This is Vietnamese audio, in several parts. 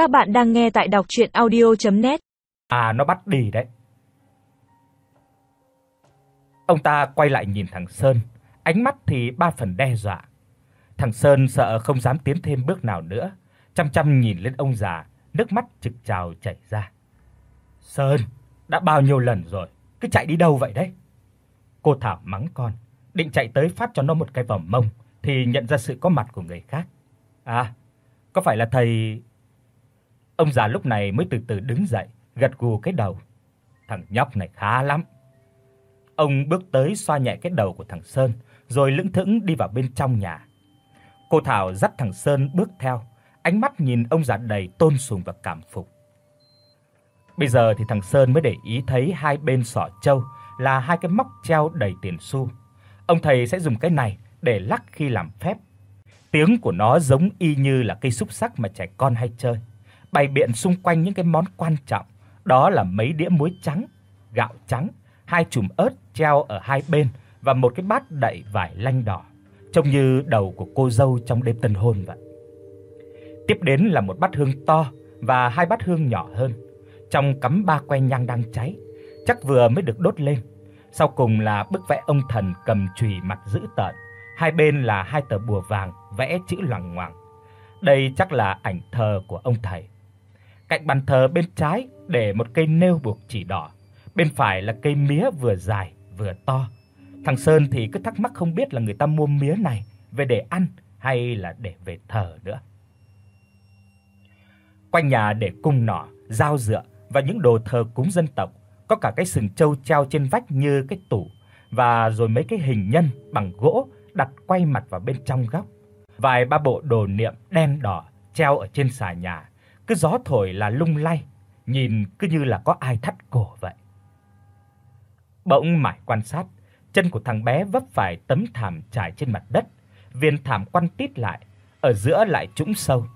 Các bạn đang nghe tại đọc audio net À nó bắt đi đấy. Ông ta quay lại nhìn thằng Sơn, ánh mắt thì ba phần đe dọa. Thằng Sơn sợ không dám tiến thêm bước nào nữa, chăm chăm nhìn lên ông già, nước mắt trực trào chảy ra. "Sơn, đã bao nhiêu lần rồi, cứ chạy đi đâu vậy đấy?" Cô Thảo mắng con, định chạy tới phát cho nó một cái vòng mông thì nhận ra sự có mặt của người khác. "À, có phải là thầy Ông già lúc này mới từ từ đứng dậy, gật gù cái đầu. Thằng nhóc này khá lắm. Ông bước tới xoa nhẹ cái đầu của thằng Sơn, rồi lững thững đi vào bên trong nhà. Cô Thảo dắt thằng Sơn bước theo, ánh mắt nhìn ông già đầy tôn sùng và cảm phục. Bây giờ thì thằng Sơn mới để ý thấy hai bên sọ trâu là hai cái móc treo đầy tiền xu. Ông thầy sẽ dùng cái này để lắc khi làm phép. Tiếng của nó giống y như là cây xúc sắc mà trẻ con hay chơi bày biện xung quanh những cái món quan trọng, đó là mấy đĩa muối trắng, gạo trắng, hai chùm ớt treo ở hai bên và một cái bát đậy vải lanh đỏ, trông như đầu của cô dâu trong đêm tân hôn vậy. Tiếp đến là một bát hương to và hai bát hương nhỏ hơn, trong cắm ba que nhang đang cháy, chắc vừa mới được đốt lên. Sau cùng là bức vẽ ông thần cầm chùy mặt dữ tợn, hai bên là hai tờ bùa vàng vẽ chữ loằng ngoằng. Đây chắc là ảnh thờ của ông thầy. Cạnh bàn thờ bên trái để một cây nêu buộc chỉ đỏ, bên phải là cây mía vừa dài vừa to. Thằng Sơn thì cứ thắc mắc không biết là người ta mua mía này về để ăn hay là để về thờ nữa. Quanh nhà để cung nỏ, dao dựa và những đồ thờ cúng dân tộc, có cả cái sừng trâu treo trên vách như cái tủ và rồi mấy cái hình nhân bằng gỗ đặt quay mặt vào bên trong góc. Vài ba bộ đồ niệm đen đỏ treo ở trên xà nhà cứ gió thổi là lung lay, nhìn cứ như là có ai thắt cổ vậy. Bỗng mải quan sát, chân của thằng bé vấp phải tấm thảm trải trên mặt đất, viên thảm quăn tít lại, ở giữa lại trũng sâu.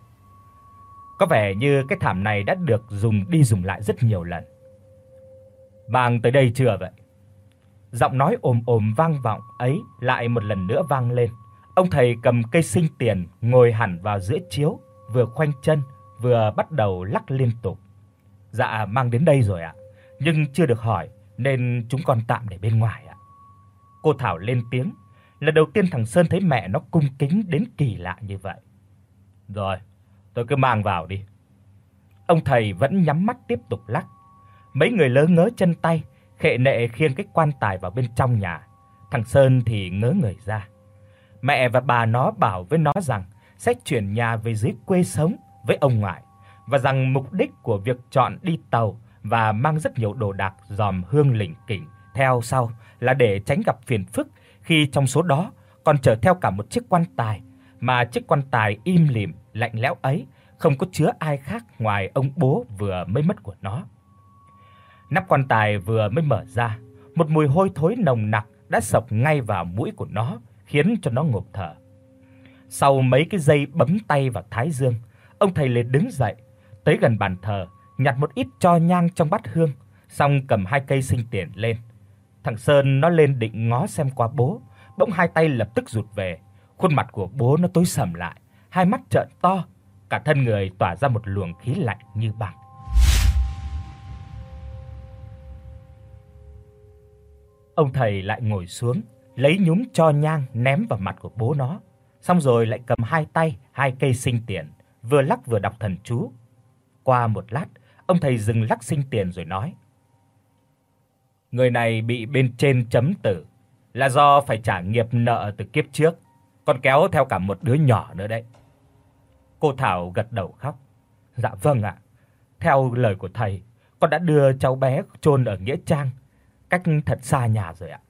Có vẻ như cái thảm này đã được dùng đi dùng lại rất nhiều lần. bàng tới đây chưa vậy?" Giọng nói ồm ồm vang vọng ấy lại một lần nữa vang lên. Ông thầy cầm cây sinh tiền ngồi hẳn vào giữa chiếu, vừa khoanh chân vừa bắt đầu lắc liên tục. Dạ mang đến đây rồi ạ, nhưng chưa được hỏi nên chúng con tạm để bên ngoài ạ. Cô Thảo lên tiếng, lần đầu tiên thằng Sơn thấy mẹ nó cung kính đến kỳ lạ như vậy. Rồi, tôi cứ mang vào đi. Ông thầy vẫn nhắm mắt tiếp tục lắc. Mấy người lớn ngớ chân tay, khệ nệ khiêng cái quan tài vào bên trong nhà. Thằng Sơn thì ngớ người ra. Mẹ và bà nó bảo với nó rằng sẽ chuyển nhà về dưới quê sống với ông ngoại và rằng mục đích của việc chọn đi tàu và mang rất nhiều đồ đạc dòm hương lỉnh kỉnh theo sau là để tránh gặp phiền phức khi trong số đó còn chở theo cả một chiếc quan tài mà chiếc quan tài im lìm lạnh lẽo ấy không có chứa ai khác ngoài ông bố vừa mới mất của nó. Nắp quan tài vừa mới mở ra, một mùi hôi thối nồng nặc đã sộc ngay vào mũi của nó, khiến cho nó ngộp thở. Sau mấy cái giây bấm tay vào thái dương, Ông thầy liền đứng dậy, tới gần bàn thờ, nhặt một ít tro nhang trong bát hương, xong cầm hai cây sinh tiền lên. Thằng Sơn nó lên định ngó xem qua bố, bỗng hai tay lập tức rụt về, khuôn mặt của bố nó tối sầm lại, hai mắt trợn to, cả thân người tỏa ra một luồng khí lạnh như băng. Ông thầy lại ngồi xuống, lấy nhúm tro nhang ném vào mặt của bố nó, xong rồi lại cầm hai tay hai cây sinh tiền, vừa lắc vừa đọc thần chú. Qua một lát, ông thầy dừng lắc sinh tiền rồi nói: Người này bị bên trên chấm tử là do phải trả nghiệp nợ từ kiếp trước, còn kéo theo cả một đứa nhỏ nữa đấy. Cô Thảo gật đầu khóc. Dạ vâng ạ. Theo lời của thầy, con đã đưa cháu bé chôn ở nghĩa trang, cách thật xa nhà rồi ạ.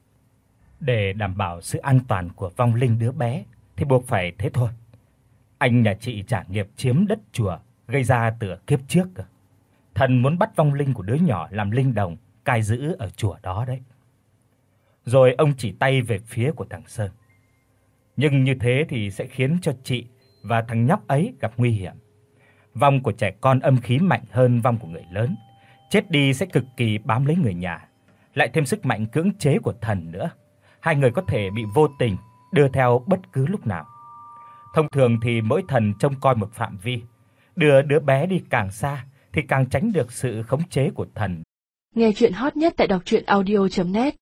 Để đảm bảo sự an toàn của vong linh đứa bé thì buộc phải thế thôi. Anh nhà chị trả nghiệp chiếm đất chùa gây ra từ kiếp trước. Thần muốn bắt vong linh của đứa nhỏ làm linh đồng cai giữ ở chùa đó đấy. Rồi ông chỉ tay về phía của thằng Sơn. Nhưng như thế thì sẽ khiến cho chị và thằng nhóc ấy gặp nguy hiểm. Vong của trẻ con âm khí mạnh hơn vong của người lớn, chết đi sẽ cực kỳ bám lấy người nhà, lại thêm sức mạnh cưỡng chế của thần nữa. Hai người có thể bị vô tình đưa theo bất cứ lúc nào. Thông thường thì mỗi thần trông coi một phạm vi, đưa đứa bé đi càng xa thì càng tránh được sự khống chế của thần. Nghe chuyện hot nhất tại đọc audio net